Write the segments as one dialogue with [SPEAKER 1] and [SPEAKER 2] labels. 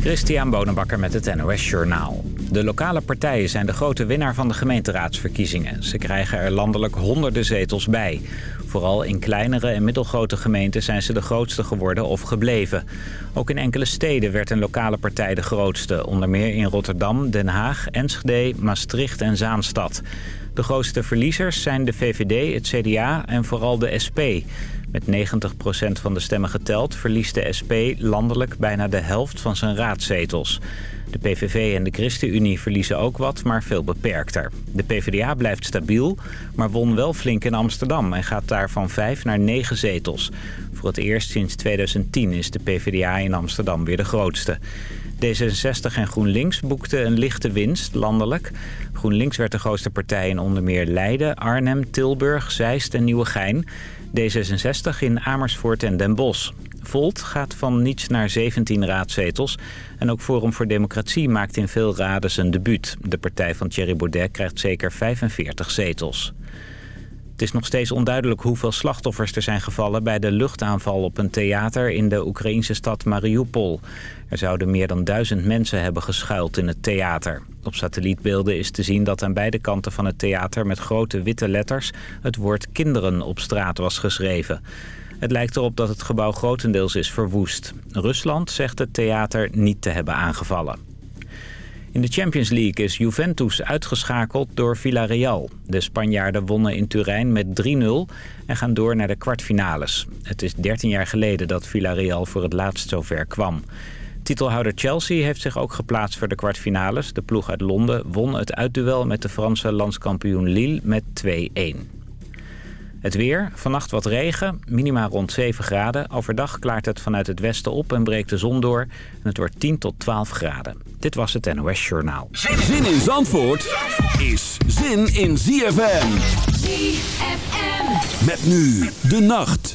[SPEAKER 1] Christian Bonenbakker met het NOS Journaal. De lokale partijen zijn de grote winnaar van de gemeenteraadsverkiezingen. Ze krijgen er landelijk honderden zetels bij. Vooral in kleinere en middelgrote gemeenten zijn ze de grootste geworden of gebleven. Ook in enkele steden werd een lokale partij de grootste. Onder meer in Rotterdam, Den Haag, Enschede, Maastricht en Zaanstad. De grootste verliezers zijn de VVD, het CDA en vooral de SP... Met 90% van de stemmen geteld verliest de SP landelijk bijna de helft van zijn raadzetels. De PVV en de ChristenUnie verliezen ook wat, maar veel beperkter. De PvdA blijft stabiel, maar won wel flink in Amsterdam... en gaat daar van 5 naar 9 zetels. Voor het eerst sinds 2010 is de PvdA in Amsterdam weer de grootste. D66 en GroenLinks boekten een lichte winst landelijk. GroenLinks werd de grootste partij in onder meer Leiden, Arnhem, Tilburg, Zeist en Nieuwegein... D66 in Amersfoort en Den Bosch. Volt gaat van niets naar 17 raadzetels. En ook Forum voor Democratie maakt in veel raden zijn debuut. De partij van Thierry Baudet krijgt zeker 45 zetels. Het is nog steeds onduidelijk hoeveel slachtoffers er zijn gevallen... bij de luchtaanval op een theater in de Oekraïnse stad Mariupol. Er zouden meer dan duizend mensen hebben geschuild in het theater. Op satellietbeelden is te zien dat aan beide kanten van het theater... met grote witte letters het woord kinderen op straat was geschreven. Het lijkt erop dat het gebouw grotendeels is verwoest. Rusland zegt het theater niet te hebben aangevallen. In de Champions League is Juventus uitgeschakeld door Villarreal. De Spanjaarden wonnen in Turijn met 3-0 en gaan door naar de kwartfinales. Het is 13 jaar geleden dat Villarreal voor het laatst zover kwam. Titelhouder Chelsea heeft zich ook geplaatst voor de kwartfinales. De ploeg uit Londen won het uitduel met de Franse landskampioen Lille met 2-1. Het weer, vannacht wat regen, minima rond 7 graden. Overdag klaart het vanuit het westen op en breekt de zon door. En het wordt 10 tot 12 graden. Dit was het NOS Journaal.
[SPEAKER 2] Zin in Zandvoort is zin in ZFM.
[SPEAKER 3] ZFM.
[SPEAKER 2] Met nu de nacht.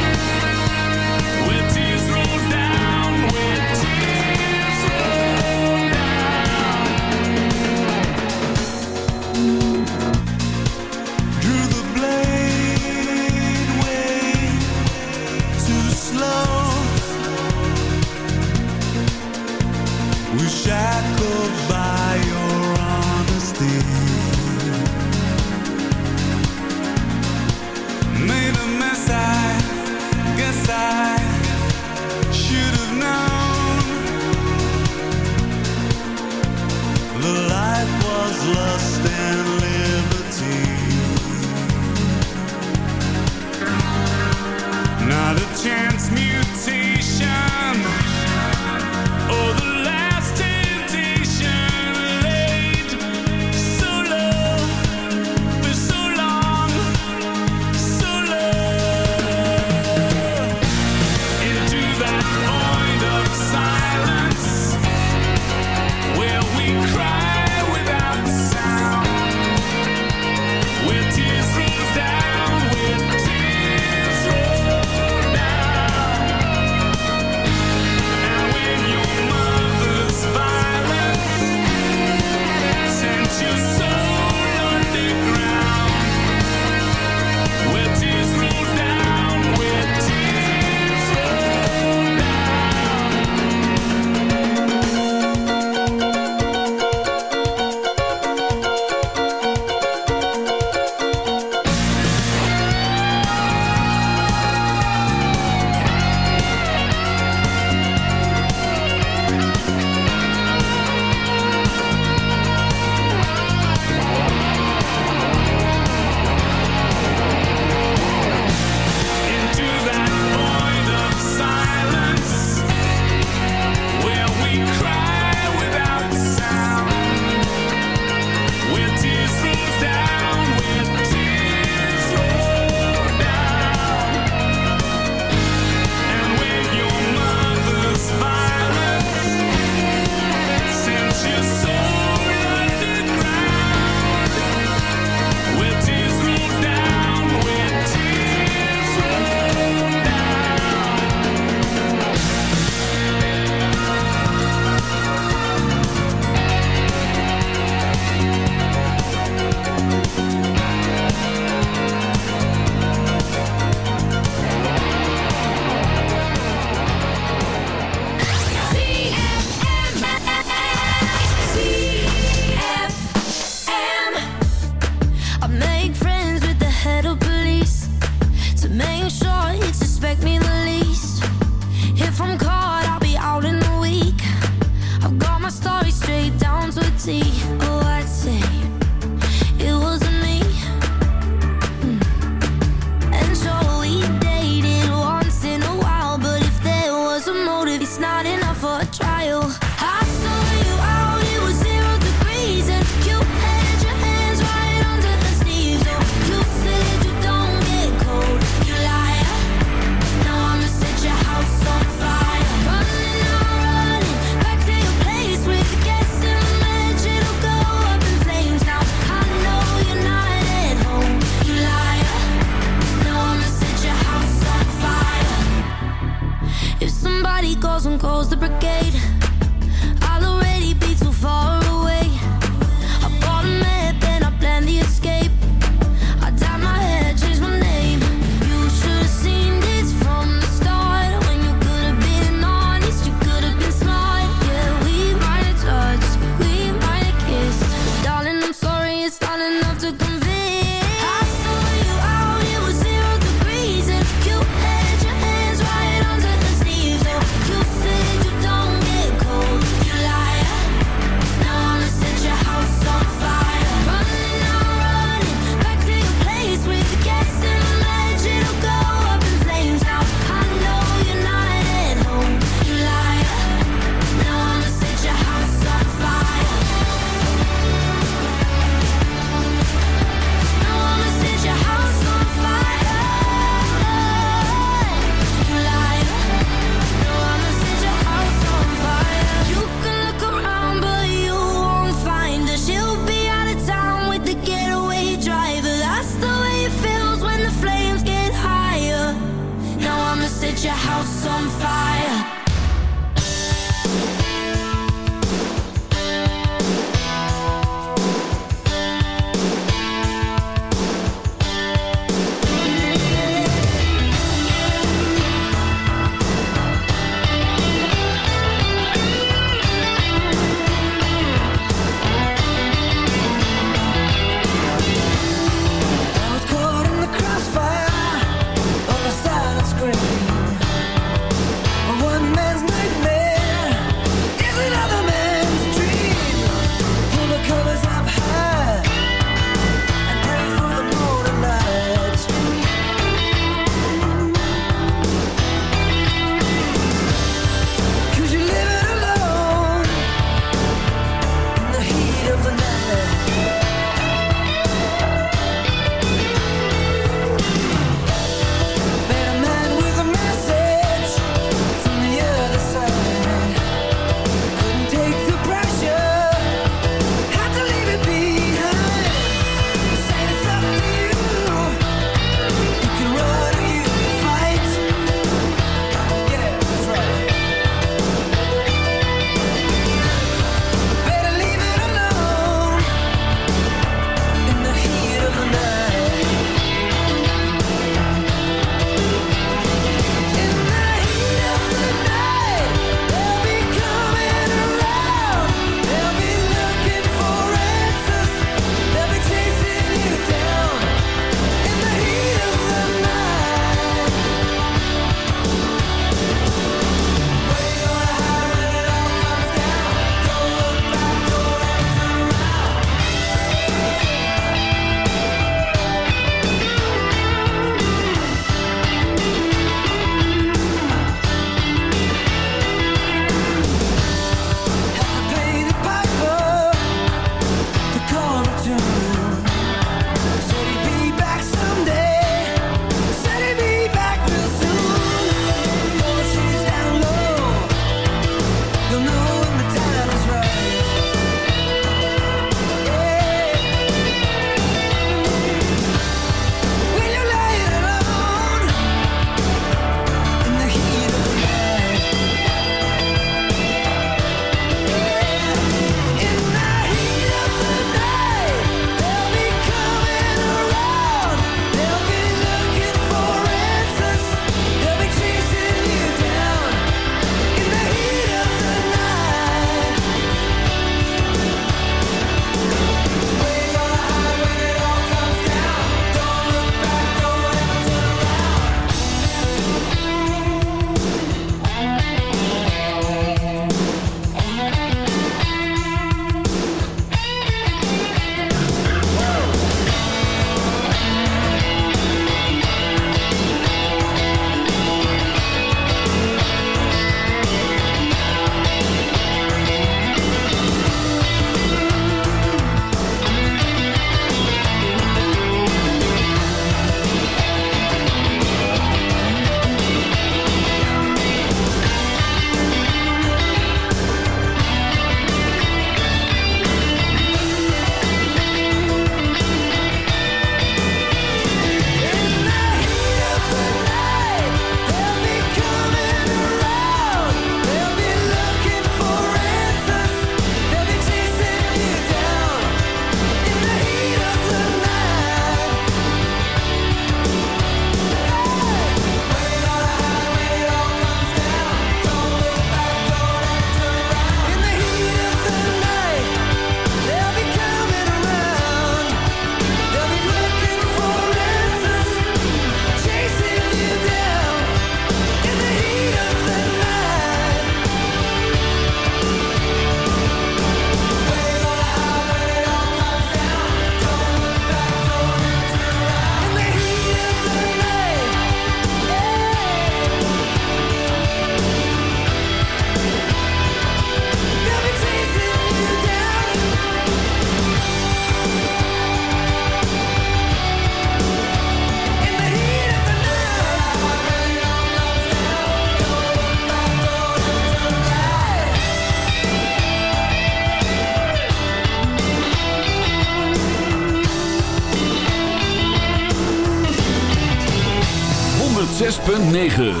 [SPEAKER 2] 106.9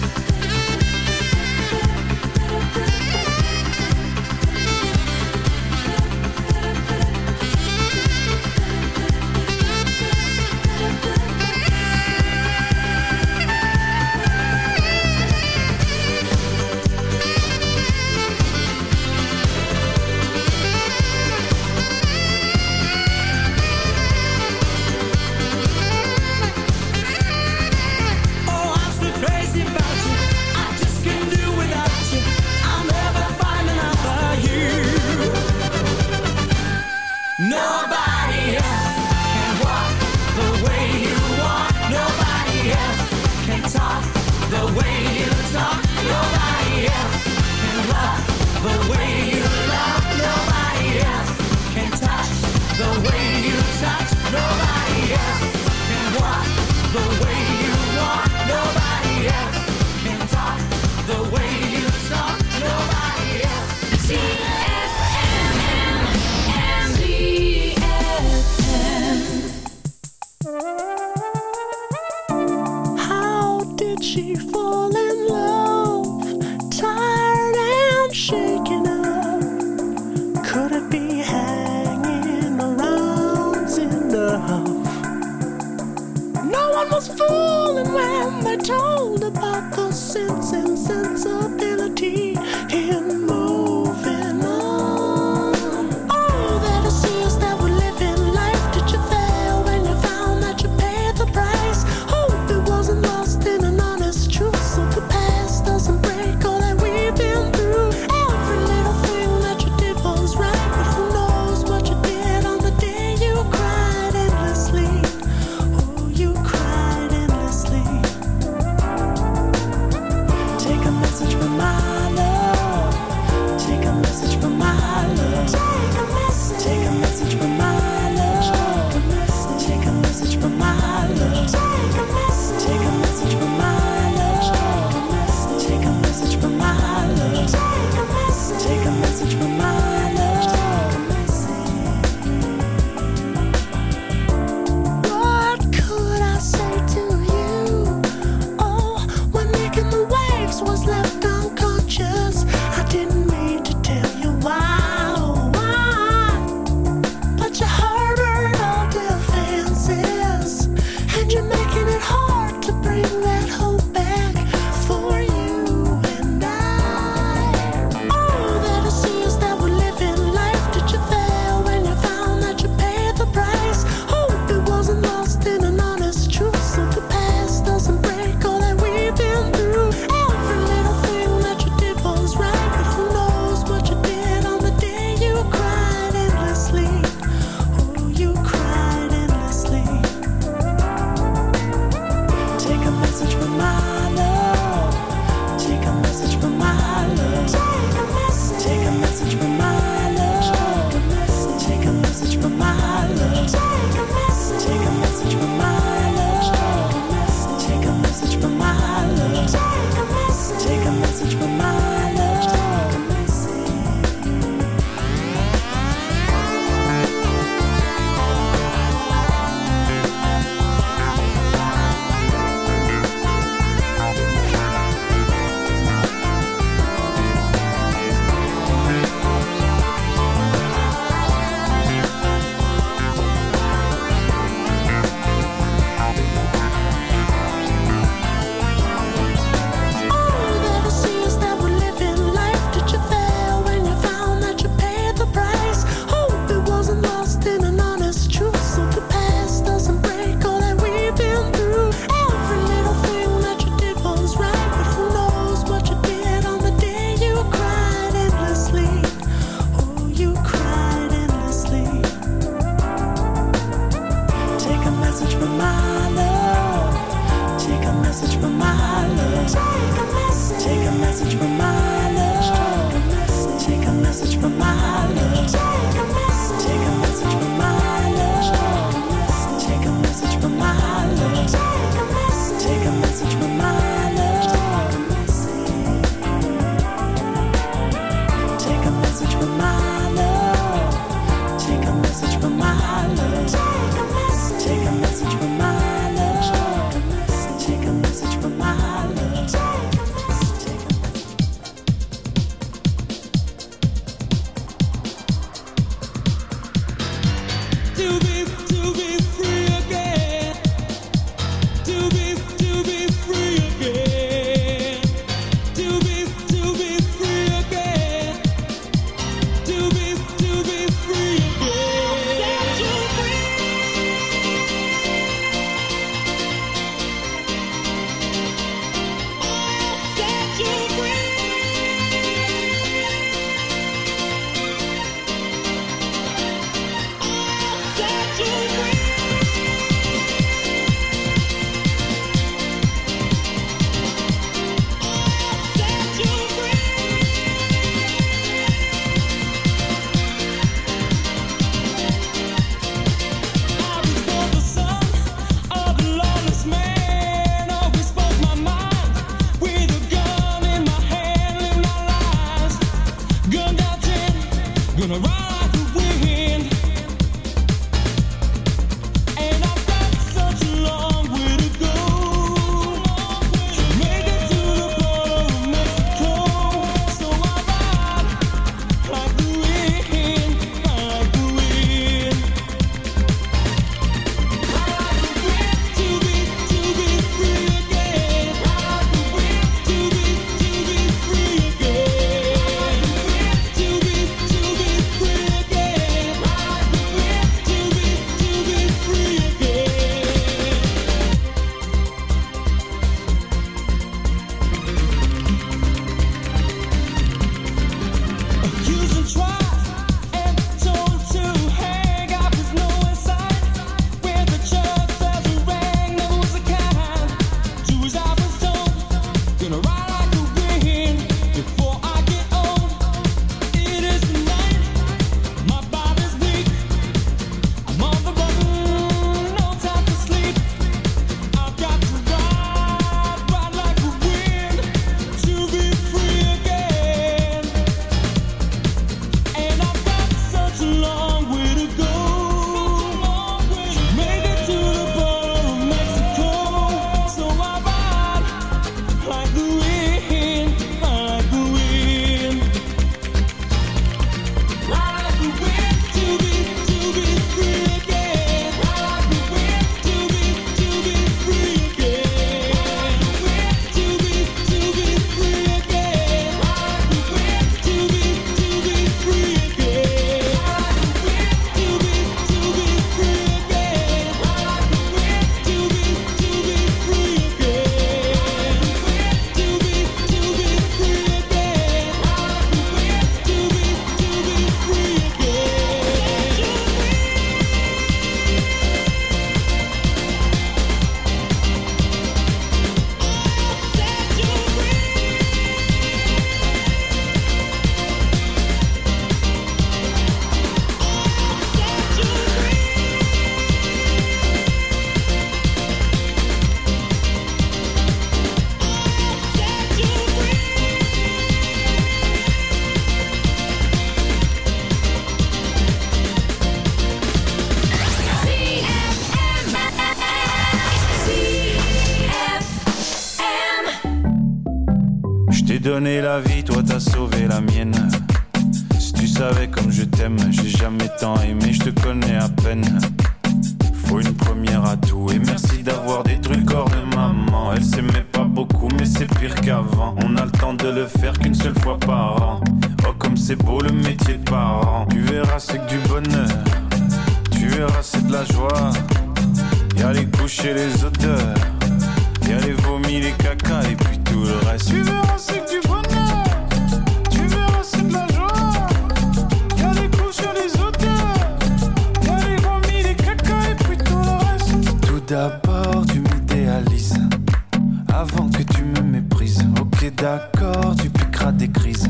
[SPEAKER 4] Avant que tu me méprises. Ok, d'accord, tu piqueras des crises.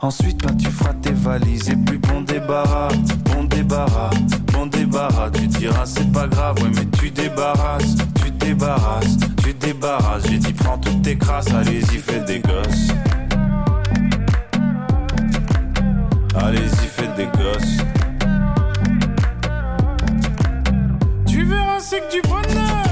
[SPEAKER 4] Ensuite, ben, tu feras tes valises. Et puis, bon débarras, bon débarras, bon débarras. Tu diras, c'est pas grave, ouais, mais tu débarrasses, tu débarrasses, tu débarrasses. J'ai dit, prends toutes tes crasses, allez-y, fais des gosses. Allez-y, faites des gosses. Tu verras, c'est que du bonheur.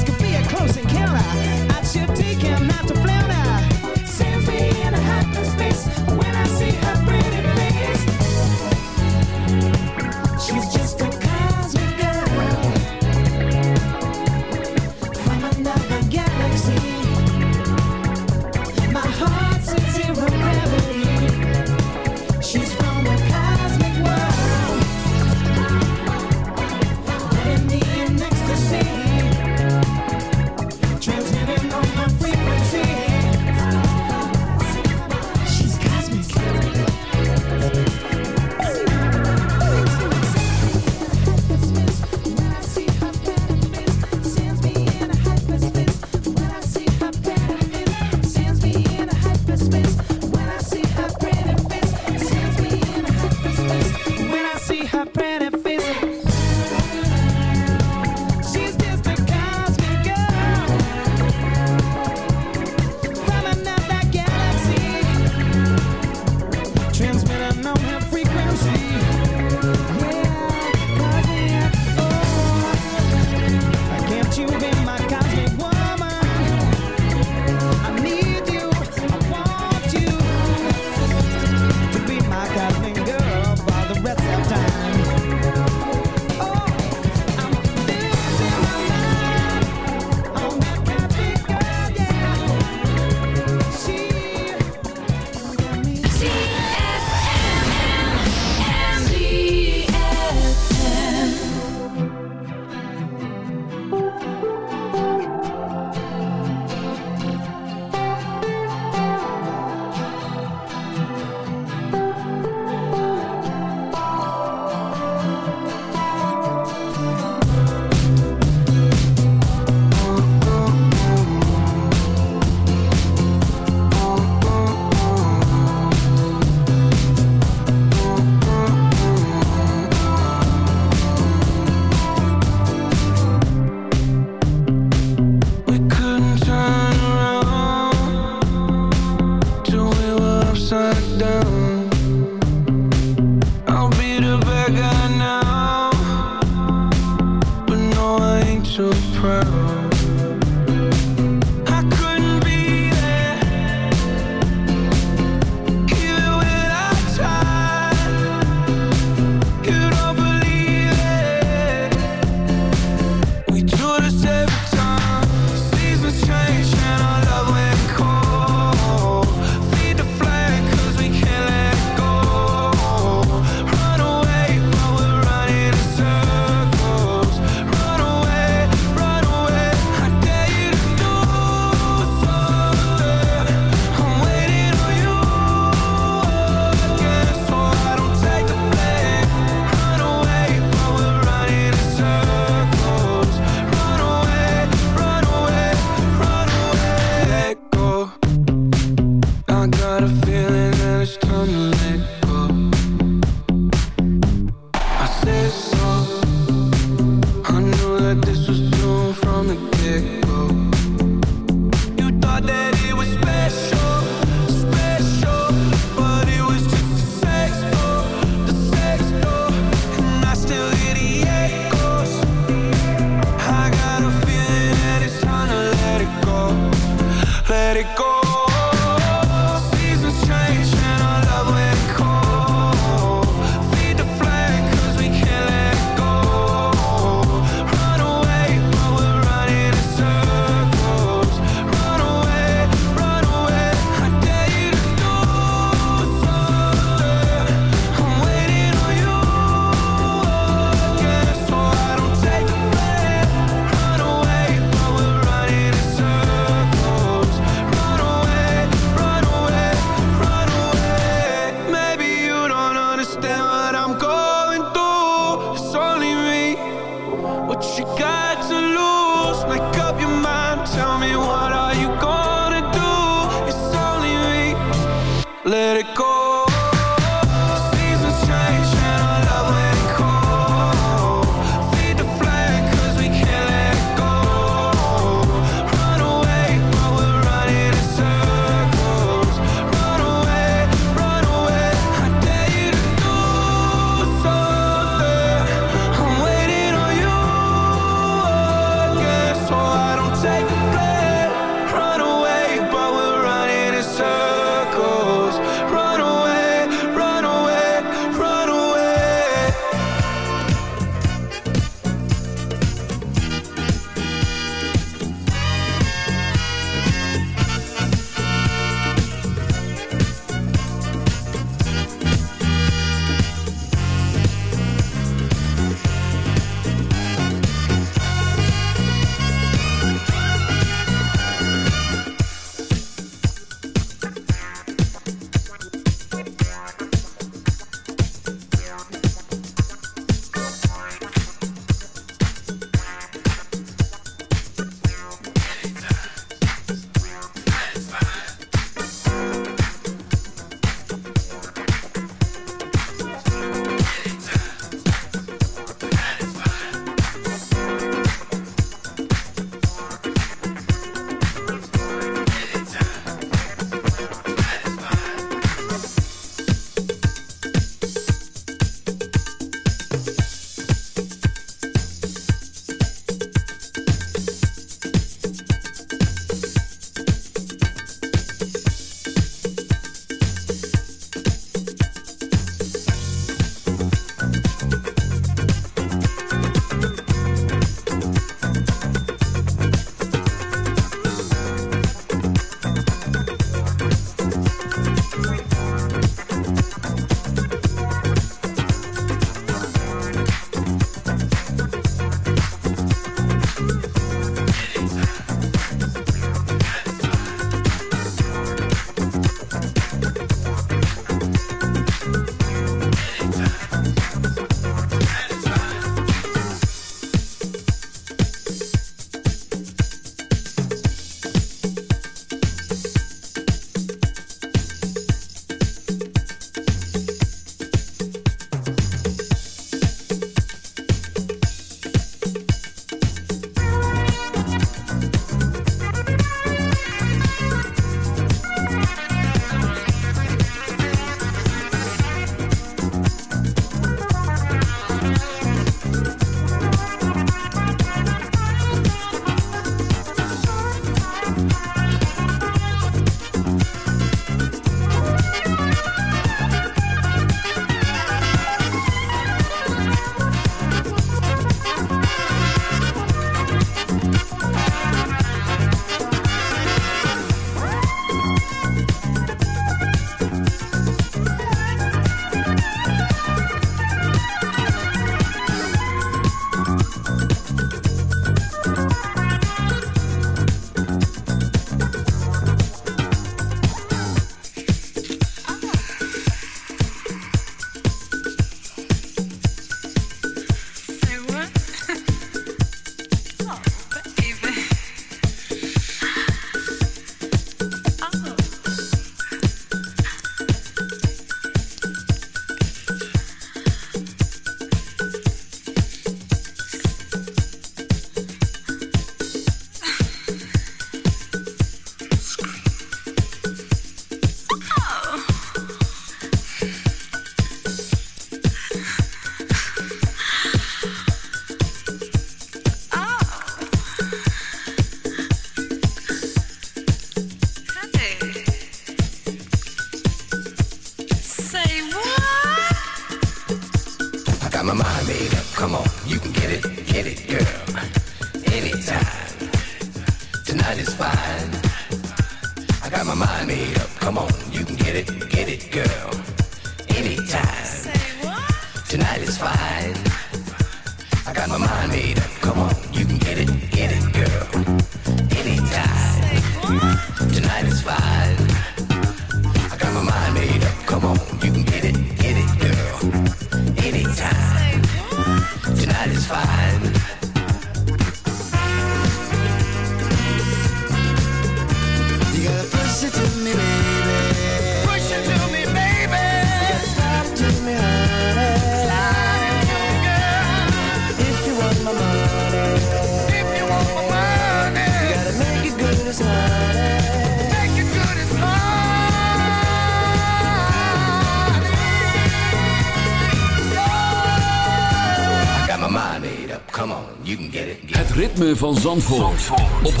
[SPEAKER 2] ritme van Zandvoort, op 106.9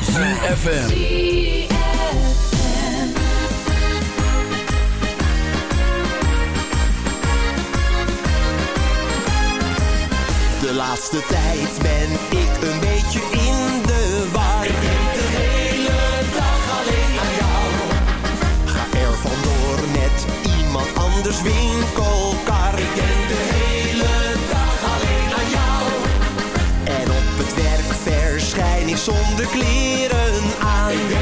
[SPEAKER 2] ZFM.
[SPEAKER 5] De laatste tijd ben ik een beetje in de war. Ik denk de hele dag alleen aan jou. Ga er vandoor met iemand anders winkelkar. Ik de kleren aan.